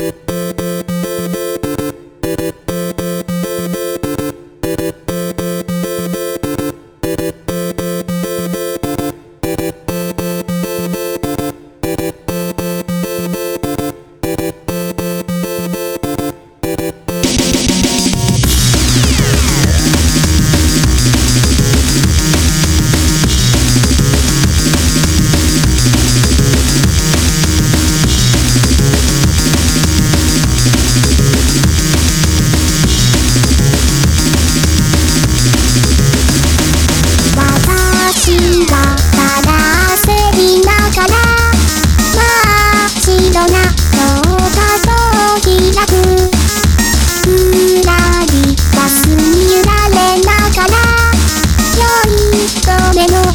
You. の